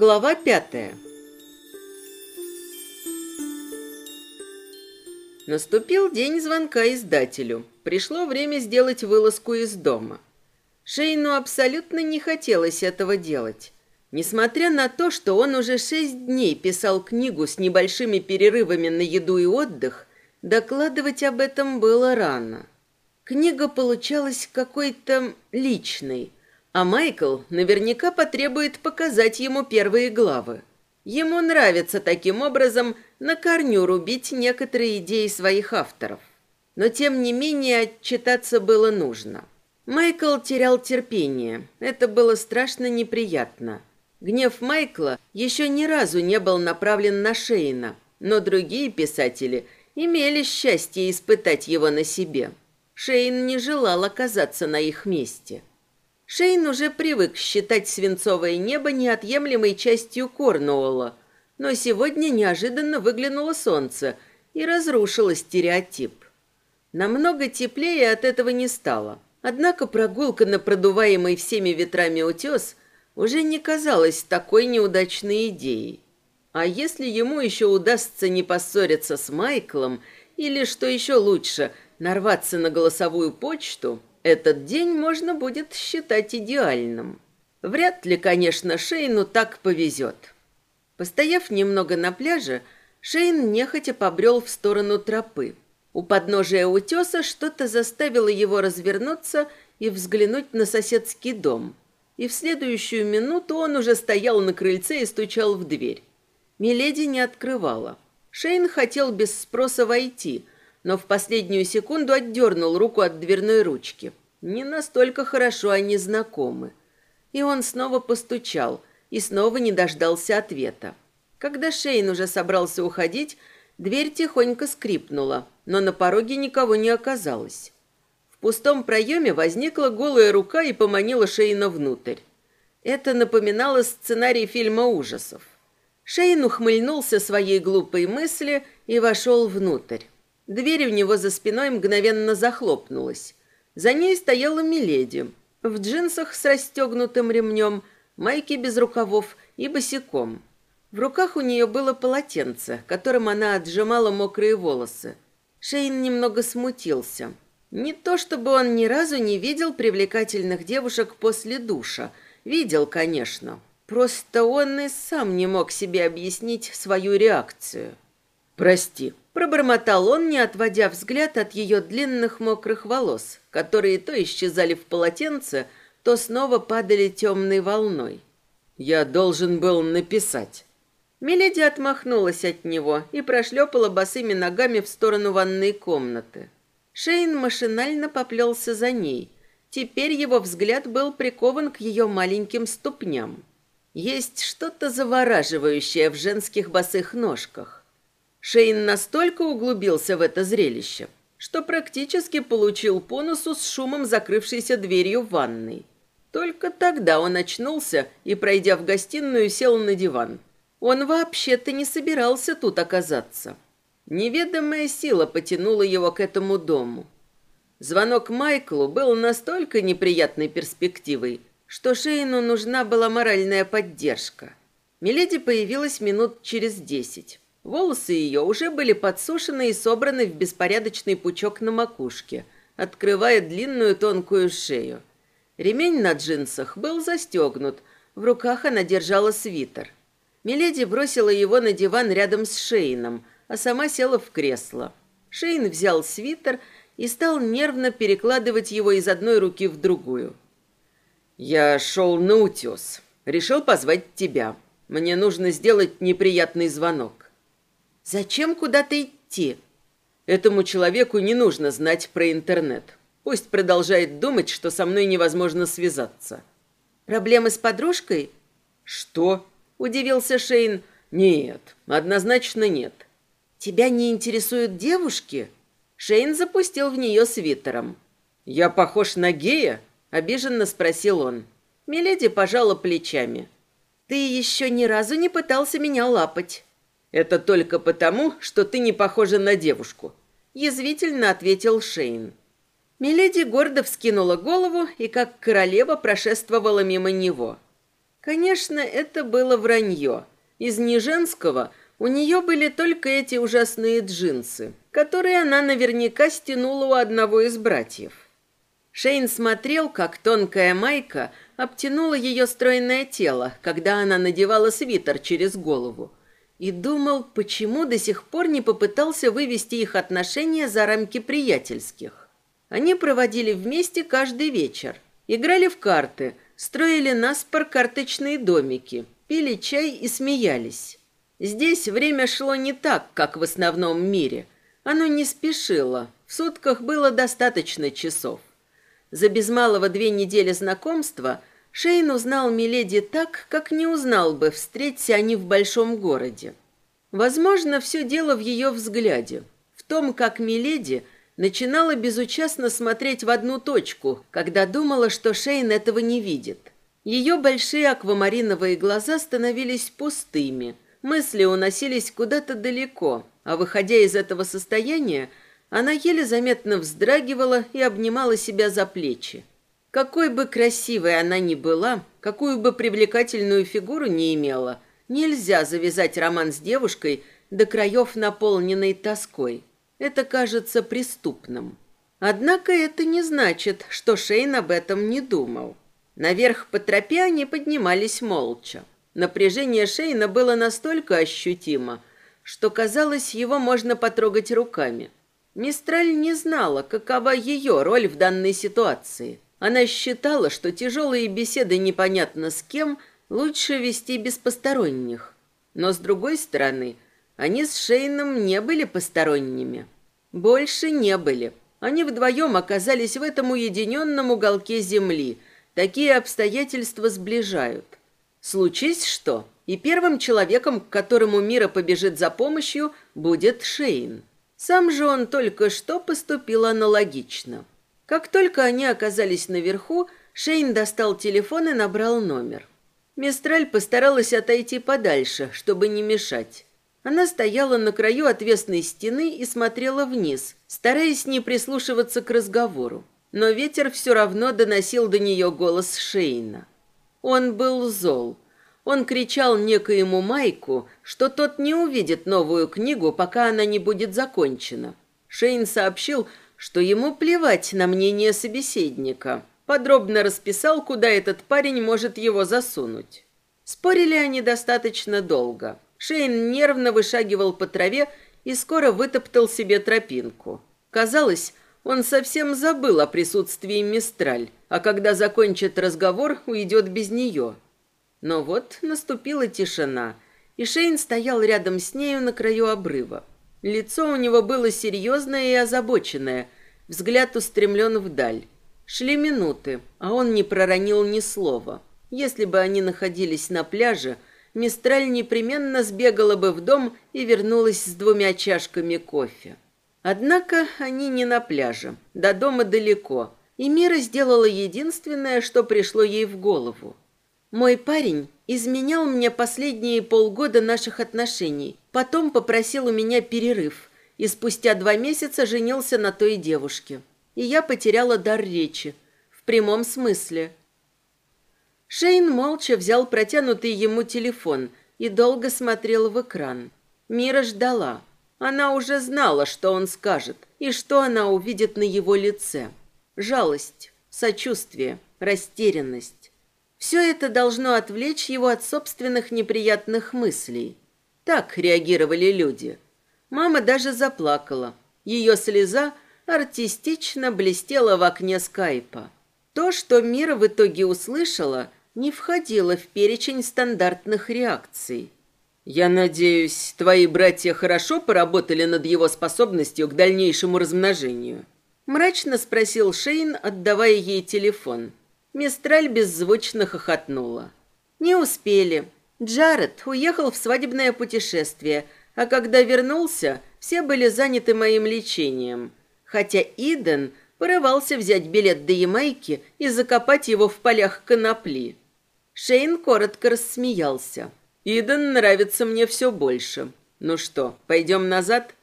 Глава пятая. Наступил день звонка издателю. Пришло время сделать вылазку из дома. Шейну абсолютно не хотелось этого делать. Несмотря на то, что он уже шесть дней писал книгу с небольшими перерывами на еду и отдых, докладывать об этом было рано. Книга получалась какой-то личной, а Майкл наверняка потребует показать ему первые главы. Ему нравится таким образом на корню рубить некоторые идеи своих авторов. Но тем не менее отчитаться было нужно. Майкл терял терпение. Это было страшно неприятно. Гнев Майкла еще ни разу не был направлен на Шейна, но другие писатели имели счастье испытать его на себе. Шейн не желал оказаться на их месте. Шейн уже привык считать свинцовое небо неотъемлемой частью Корнуолла, но сегодня неожиданно выглянуло солнце и разрушило стереотип. Намного теплее от этого не стало. Однако прогулка на продуваемый всеми ветрами утес уже не казалась такой неудачной идеей. А если ему еще удастся не поссориться с Майклом, или, что еще лучше, нарваться на голосовую почту, этот день можно будет считать идеальным. Вряд ли, конечно, Шейну так повезет. Постояв немного на пляже, Шейн нехотя побрел в сторону тропы. У подножия утеса что-то заставило его развернуться и взглянуть на соседский дом. И в следующую минуту он уже стоял на крыльце и стучал в дверь. Миледи не открывала. Шейн хотел без спроса войти, но в последнюю секунду отдернул руку от дверной ручки. Не настолько хорошо они знакомы. И он снова постучал, и снова не дождался ответа. Когда Шейн уже собрался уходить, дверь тихонько скрипнула но на пороге никого не оказалось. В пустом проеме возникла голая рука и поманила Шейна внутрь. Это напоминало сценарий фильма ужасов. Шейн ухмыльнулся своей глупой мысли и вошел внутрь. Дверь у него за спиной мгновенно захлопнулась. За ней стояла Миледи, в джинсах с расстегнутым ремнем, майке без рукавов и босиком. В руках у нее было полотенце, которым она отжимала мокрые волосы. Шейн немного смутился. Не то чтобы он ни разу не видел привлекательных девушек после душа. Видел, конечно. Просто он и сам не мог себе объяснить свою реакцию. «Прости», – пробормотал он, не отводя взгляд от ее длинных мокрых волос, которые то исчезали в полотенце, то снова падали темной волной. «Я должен был написать». Миледи отмахнулась от него и прошлепала босыми ногами в сторону ванной комнаты. Шейн машинально поплелся за ней. Теперь его взгляд был прикован к ее маленьким ступням. Есть что-то завораживающее в женских босых ножках. Шейн настолько углубился в это зрелище, что практически получил по носу с шумом закрывшейся дверью ванной. Только тогда он очнулся и, пройдя в гостиную, сел на диван. Он вообще-то не собирался тут оказаться. Неведомая сила потянула его к этому дому. Звонок Майклу был настолько неприятной перспективой, что Шейну нужна была моральная поддержка. Миледи появилась минут через десять. Волосы ее уже были подсушены и собраны в беспорядочный пучок на макушке, открывая длинную тонкую шею. Ремень на джинсах был застегнут, в руках она держала свитер. Миледи бросила его на диван рядом с Шейном, а сама села в кресло. Шейн взял свитер и стал нервно перекладывать его из одной руки в другую. «Я шел на утес. Решил позвать тебя. Мне нужно сделать неприятный звонок». «Зачем куда-то идти?» «Этому человеку не нужно знать про интернет. Пусть продолжает думать, что со мной невозможно связаться». «Проблемы с подружкой?» «Что?» Удивился Шейн. Нет, однозначно нет. Тебя не интересуют девушки? Шейн запустил в нее свитером. Я похож на гея? Обиженно спросил он. Миледи пожала плечами. Ты еще ни разу не пытался меня лапать. Это только потому, что ты не похожа на девушку. Язвительно ответил Шейн. Миледи гордо вскинула голову и как королева прошествовала мимо него. Конечно, это было вранье. Из неженского у нее были только эти ужасные джинсы, которые она наверняка стянула у одного из братьев. Шейн смотрел, как тонкая майка обтянула ее стройное тело, когда она надевала свитер через голову, и думал, почему до сих пор не попытался вывести их отношения за рамки приятельских. Они проводили вместе каждый вечер, играли в карты, строили наспор карточные домики, пили чай и смеялись. Здесь время шло не так, как в основном мире. Оно не спешило, в сутках было достаточно часов. За без малого две недели знакомства Шейн узнал Миледи так, как не узнал бы, встреться они в большом городе. Возможно, все дело в ее взгляде, в том, как Миледи начинала безучастно смотреть в одну точку, когда думала, что Шейн этого не видит. Ее большие аквамариновые глаза становились пустыми, мысли уносились куда-то далеко, а выходя из этого состояния, она еле заметно вздрагивала и обнимала себя за плечи. Какой бы красивой она ни была, какую бы привлекательную фигуру не имела, нельзя завязать роман с девушкой до краев наполненной тоской. Это кажется преступным. Однако это не значит, что Шейн об этом не думал. Наверх по тропе они поднимались молча. Напряжение Шейна было настолько ощутимо, что казалось, его можно потрогать руками. Мистраль не знала, какова ее роль в данной ситуации. Она считала, что тяжелые беседы непонятно с кем лучше вести без посторонних. Но, с другой стороны, они с Шейном не были посторонними. Больше не были. Они вдвоем оказались в этом уединенном уголке земли. Такие обстоятельства сближают. Случись что, и первым человеком, к которому Мира побежит за помощью, будет Шейн. Сам же он только что поступил аналогично. Как только они оказались наверху, Шейн достал телефон и набрал номер. Мистраль постаралась отойти подальше, чтобы не мешать. Она стояла на краю отвесной стены и смотрела вниз, стараясь не прислушиваться к разговору. Но ветер все равно доносил до нее голос Шейна. Он был зол. Он кричал некоему Майку, что тот не увидит новую книгу, пока она не будет закончена. Шейн сообщил, что ему плевать на мнение собеседника. Подробно расписал, куда этот парень может его засунуть. Спорили они достаточно долго. Шейн нервно вышагивал по траве и скоро вытоптал себе тропинку. Казалось, он совсем забыл о присутствии Мистраль, а когда закончит разговор, уйдет без нее. Но вот наступила тишина, и Шейн стоял рядом с нею на краю обрыва. Лицо у него было серьезное и озабоченное, взгляд устремлен вдаль. Шли минуты, а он не проронил ни слова. Если бы они находились на пляже, Мистраль непременно сбегала бы в дом и вернулась с двумя чашками кофе. Однако они не на пляже, до дома далеко, и Мира сделала единственное, что пришло ей в голову – мой парень изменял мне последние полгода наших отношений, потом попросил у меня перерыв и спустя два месяца женился на той девушке. И я потеряла дар речи, в прямом смысле. Шейн молча взял протянутый ему телефон и долго смотрел в экран. Мира ждала. Она уже знала, что он скажет и что она увидит на его лице. Жалость, сочувствие, растерянность. Все это должно отвлечь его от собственных неприятных мыслей. Так реагировали люди. Мама даже заплакала. Ее слеза артистично блестела в окне скайпа. То, что Мира в итоге услышала, не входило в перечень стандартных реакций. «Я надеюсь, твои братья хорошо поработали над его способностью к дальнейшему размножению?» Мрачно спросил Шейн, отдавая ей телефон. Мистраль беззвучно хохотнула. Не успели. Джаред уехал в свадебное путешествие, а когда вернулся, все были заняты моим лечением. Хотя Иден порывался взять билет до Ямайки и закопать его в полях конопли. Шейн коротко рассмеялся. «Иден нравится мне все больше. Ну что, пойдем назад?»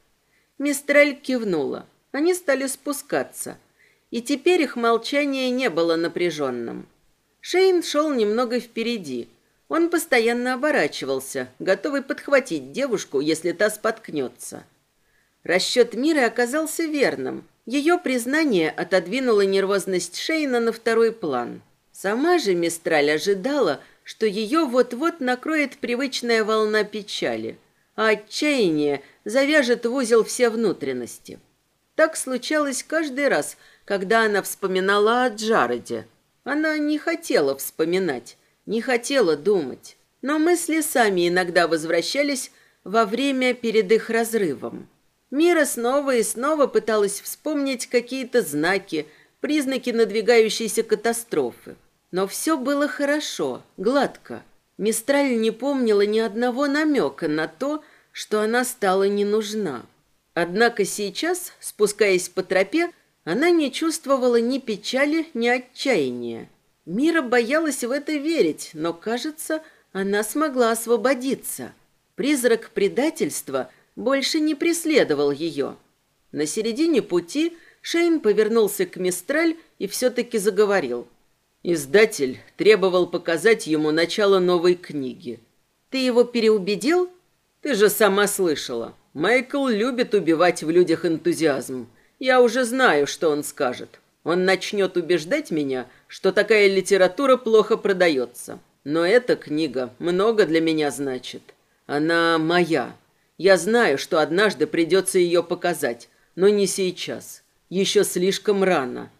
Мистраль кивнула. Они стали спускаться – и теперь их молчание не было напряженным. Шейн шел немного впереди. Он постоянно оборачивался, готовый подхватить девушку, если та споткнется. Расчет Миры оказался верным. Ее признание отодвинуло нервозность Шейна на второй план. Сама же Мистраль ожидала, что ее вот-вот накроет привычная волна печали, а отчаяние завяжет в узел все внутренности. Так случалось каждый раз, когда она вспоминала о Джареде. Она не хотела вспоминать, не хотела думать, но мысли сами иногда возвращались во время перед их разрывом. Мира снова и снова пыталась вспомнить какие-то знаки, признаки надвигающейся катастрофы. Но все было хорошо, гладко. Мистраль не помнила ни одного намека на то, что она стала не нужна. Однако сейчас, спускаясь по тропе, она не чувствовала ни печали, ни отчаяния. Мира боялась в это верить, но, кажется, она смогла освободиться. Призрак предательства больше не преследовал ее. На середине пути Шейн повернулся к Мистраль и все-таки заговорил. Издатель требовал показать ему начало новой книги. «Ты его переубедил?» «Ты же сама слышала. Майкл любит убивать в людях энтузиазм. Я уже знаю, что он скажет. Он начнет убеждать меня, что такая литература плохо продается. Но эта книга много для меня значит. Она моя. Я знаю, что однажды придется ее показать, но не сейчас. Еще слишком рано.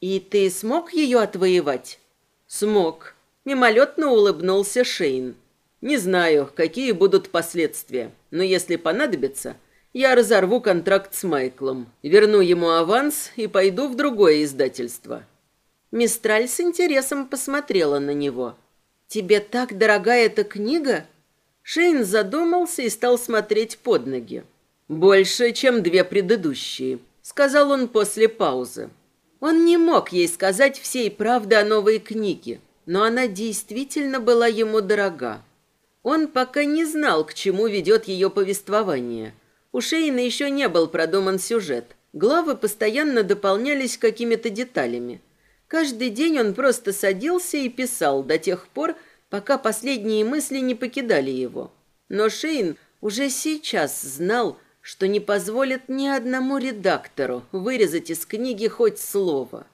«И ты смог ее отвоевать?» «Смог». Мимолетно улыбнулся Шейн. «Не знаю, какие будут последствия, но если понадобится, я разорву контракт с Майклом, верну ему аванс и пойду в другое издательство». Мистраль с интересом посмотрела на него. «Тебе так дорога эта книга?» Шейн задумался и стал смотреть под ноги. «Больше, чем две предыдущие», — сказал он после паузы. Он не мог ей сказать всей правды о новой книге, но она действительно была ему дорога. Он пока не знал, к чему ведет ее повествование. У Шейна еще не был продуман сюжет. Главы постоянно дополнялись какими-то деталями. Каждый день он просто садился и писал до тех пор, пока последние мысли не покидали его. Но Шейн уже сейчас знал, что не позволит ни одному редактору вырезать из книги хоть слово.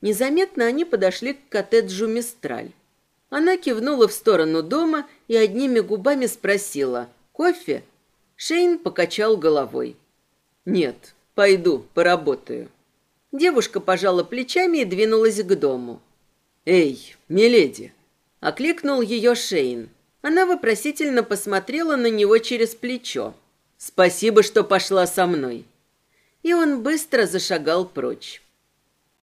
Незаметно они подошли к коттеджу Мистраль. Она кивнула в сторону дома и одними губами спросила «Кофе?». Шейн покачал головой. «Нет, пойду, поработаю». Девушка пожала плечами и двинулась к дому. «Эй, миледи!» — окликнул ее Шейн. Она вопросительно посмотрела на него через плечо. Спасибо, что пошла со мной. И он быстро зашагал прочь.